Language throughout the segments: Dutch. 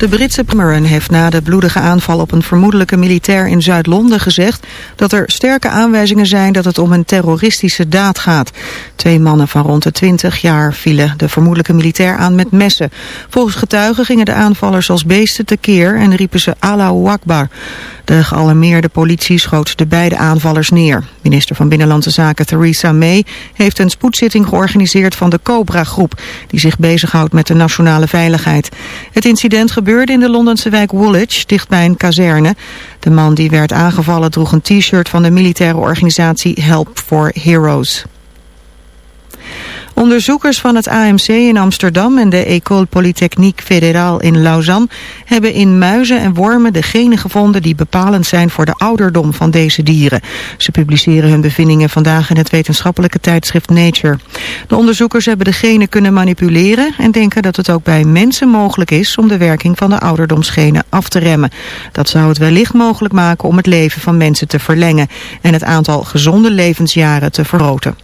De Britse Cameron heeft na de bloedige aanval op een vermoedelijke militair in Zuid-Londen gezegd dat er sterke aanwijzingen zijn dat het om een terroristische daad gaat. Twee mannen van rond de 20 jaar vielen de vermoedelijke militair aan met messen. Volgens getuigen gingen de aanvallers als beesten tekeer en riepen ze Allahu Akbar. De gealarmeerde politie schoot de beide aanvallers neer. Minister van Binnenlandse Zaken Theresa May heeft een spoedzitting georganiseerd van de Cobra-groep... die zich bezighoudt met de nationale veiligheid. Het incident gebeurde in de Londense wijk Woolwich, dichtbij een kazerne. De man die werd aangevallen droeg een t-shirt van de militaire organisatie Help for Heroes. Onderzoekers van het AMC in Amsterdam en de École Polytechnique Fédérale in Lausanne hebben in muizen en wormen de genen gevonden die bepalend zijn voor de ouderdom van deze dieren. Ze publiceren hun bevindingen vandaag in het wetenschappelijke tijdschrift Nature. De onderzoekers hebben de genen kunnen manipuleren en denken dat het ook bij mensen mogelijk is om de werking van de ouderdomsgenen af te remmen. Dat zou het wellicht mogelijk maken om het leven van mensen te verlengen en het aantal gezonde levensjaren te vergroten.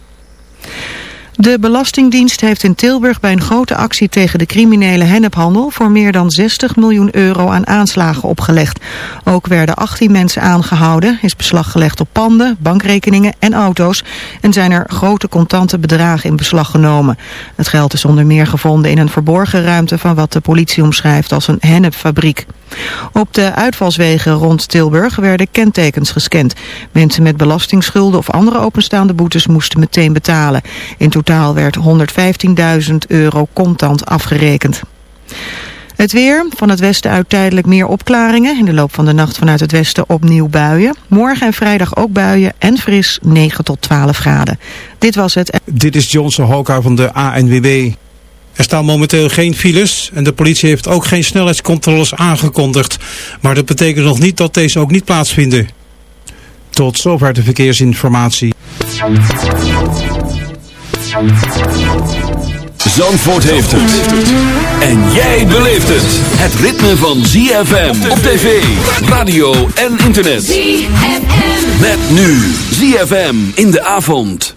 De Belastingdienst heeft in Tilburg bij een grote actie tegen de criminele hennephandel voor meer dan 60 miljoen euro aan aanslagen opgelegd. Ook werden 18 mensen aangehouden, is beslag gelegd op panden, bankrekeningen en auto's en zijn er grote contante bedragen in beslag genomen. Het geld is onder meer gevonden in een verborgen ruimte van wat de politie omschrijft als een hennepfabriek. Op de uitvalswegen rond Tilburg werden kentekens gescand. Mensen met belastingsschulden of andere openstaande boetes moesten meteen betalen. In totaal werd 115.000 euro contant afgerekend. Het weer, van het westen uit tijdelijk meer opklaringen. In de loop van de nacht vanuit het westen opnieuw buien. Morgen en vrijdag ook buien en fris 9 tot 12 graden. Dit was het. Dit is Johnson Hoka van de ANWB. Er staan momenteel geen files en de politie heeft ook geen snelheidscontroles aangekondigd. Maar dat betekent nog niet dat deze ook niet plaatsvinden. Tot zover de verkeersinformatie. Zandvoort heeft het. En jij beleeft het. Het ritme van ZFM op tv, radio en internet. ZFM. Met nu ZFM in de avond.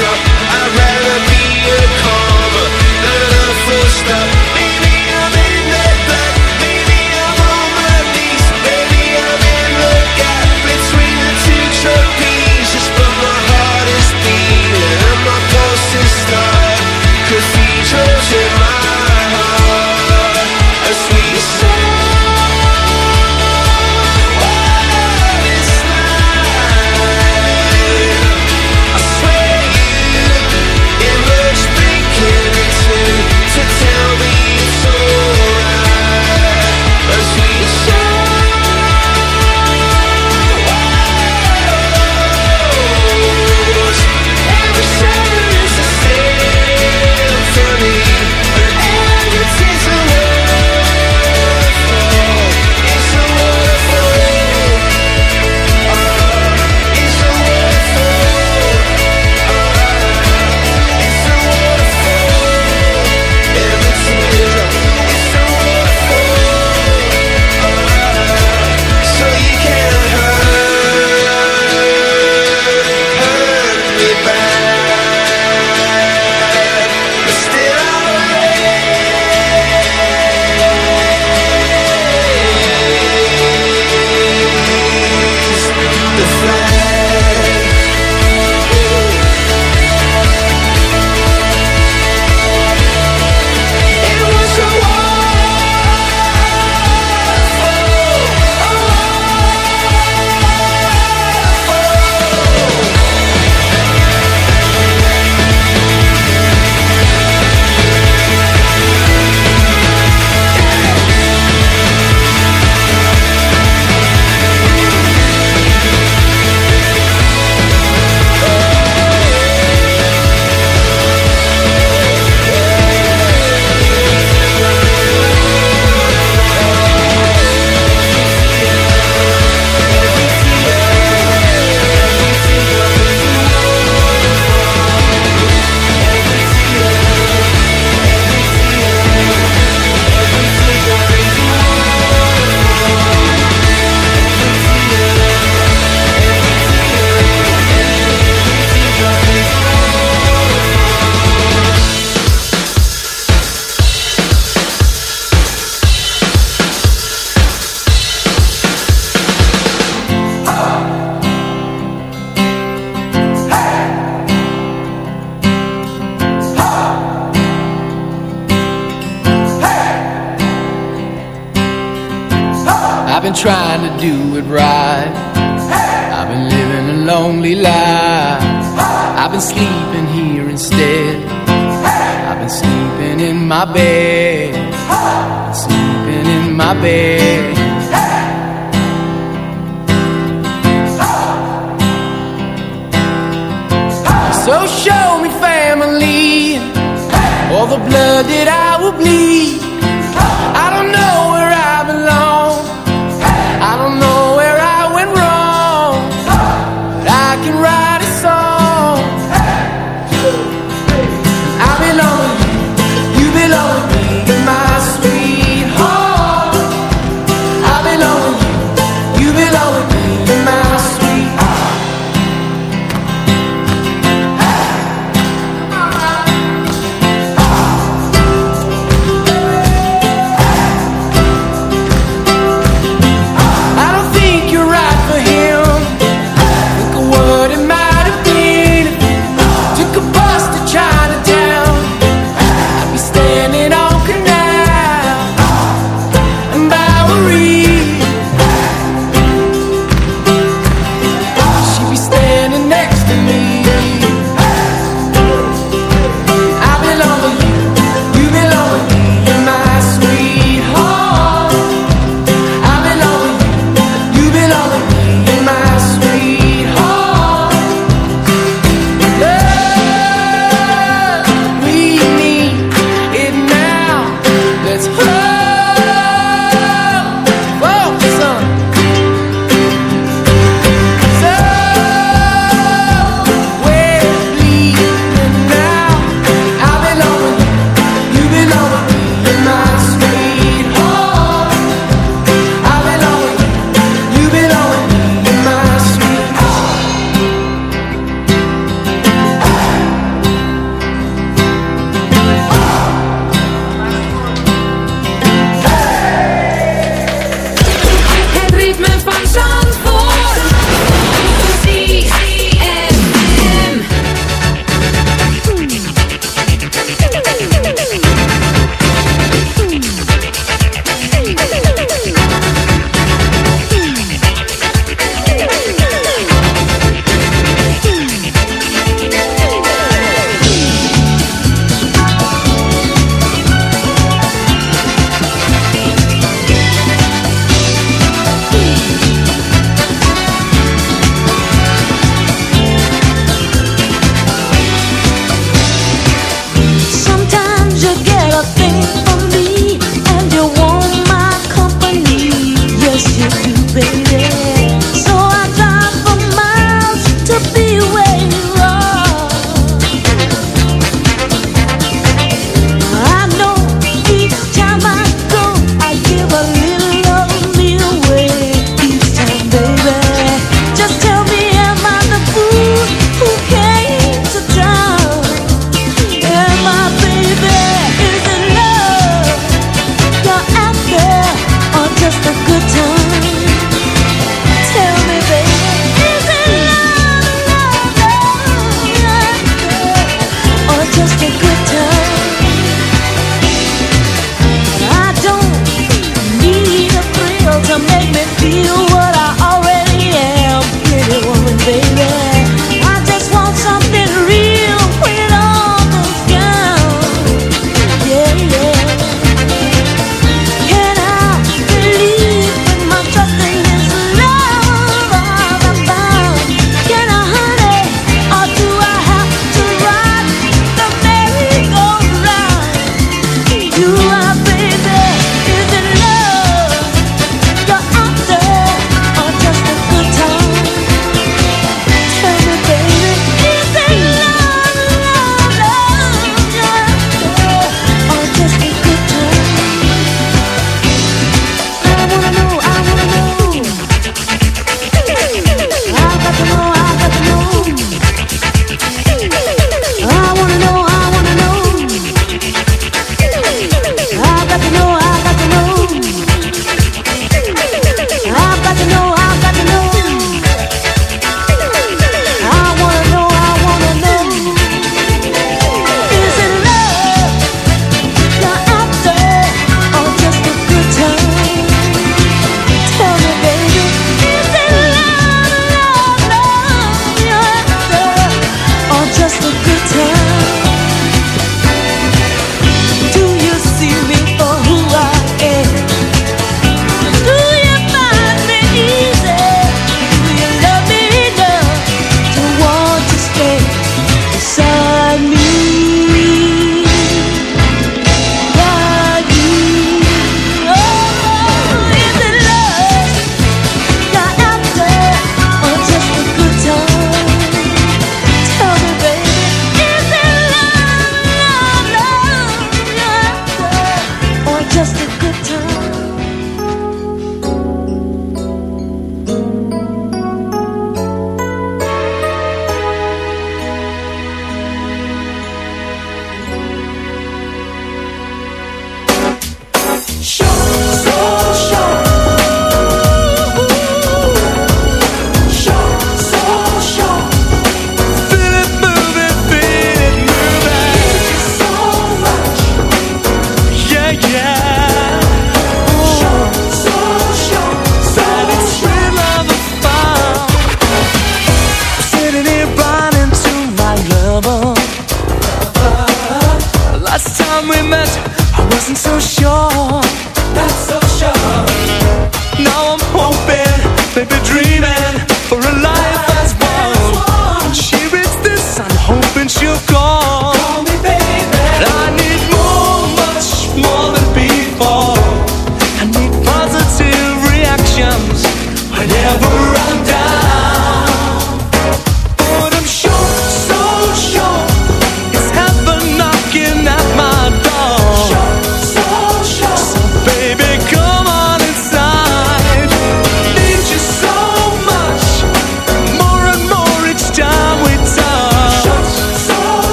future.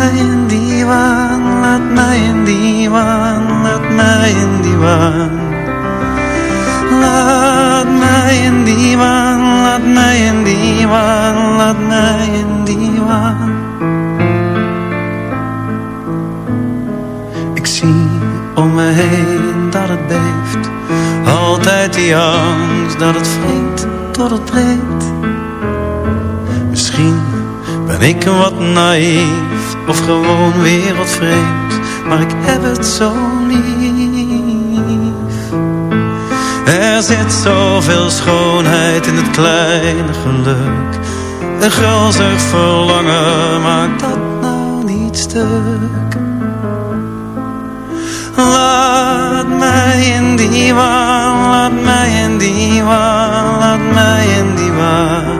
Mij in die waan, laat mij in die waan, laat mij in die waan. Laat mij in die waan, laat mij in die waan, laat mij in die waan. Ik zie om me heen dat het beeft, altijd die angst dat het vreemd tot het breekt. Misschien ben ik wat naïef of gewoon wereldvreemd, maar ik heb het zo lief. Er zit zoveel schoonheid in het kleine geluk. Een gulzig verlangen maakt dat nou niet stuk. Laat mij in die waan, laat mij in die waan, laat mij in die waan.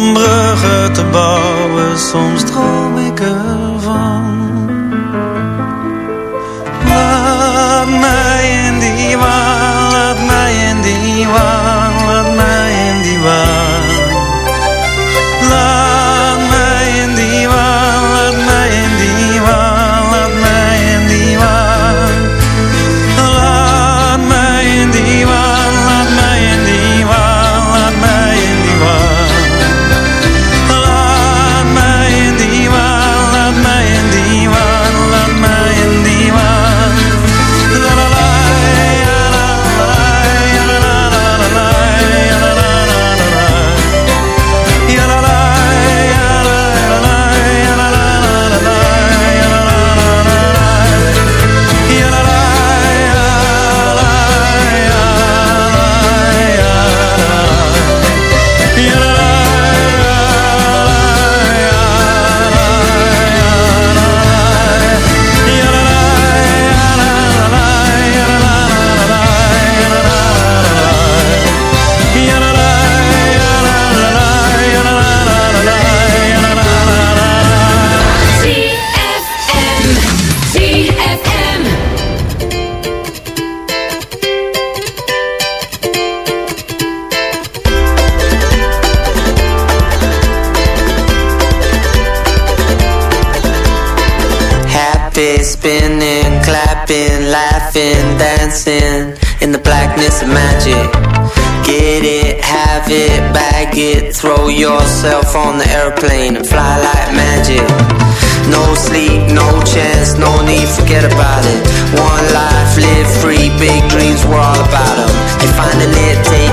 Om bruggen te bouwen, soms droom ik ervan. Yourself on the airplane and fly like magic. No sleep, no chance, no need, forget about it. One life, live free, big dreams, we're all about them. Finding it, take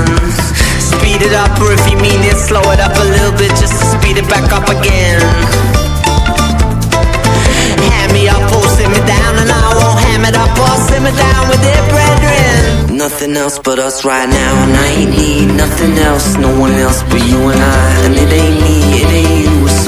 Speed it up, or if you mean it, slow it up a little bit just to speed it back up again. Hand me up or sit me down, and I won't ham it up or sit me down with it, brethren. Nothing else but us right now, and I ain't need nothing else, no one else but you and I. And it ain't me, it ain't you, it's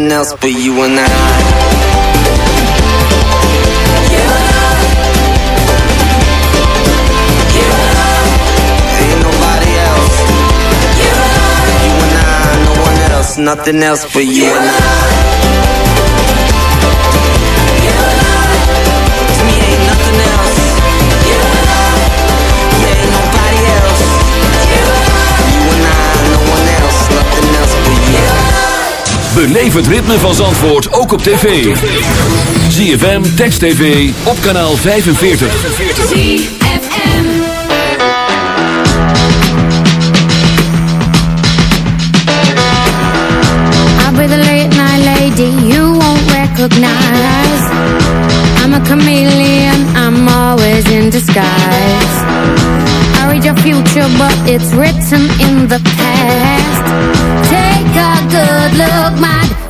nothing else but you and I. You and I, no one else, nothing else but you and I. Beleef het ritme van Zandvoort ook op tv. ZFM, Text TV, op kanaal 45. ZFM. I'll be the late night lady you won't recognize. I'm a chameleon, I'm always in disguise. Read your future, but it's written in the past. Take a good look, might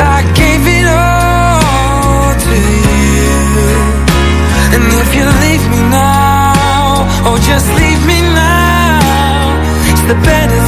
I gave it all to you. And if you leave me now, just leave me now It's the benefit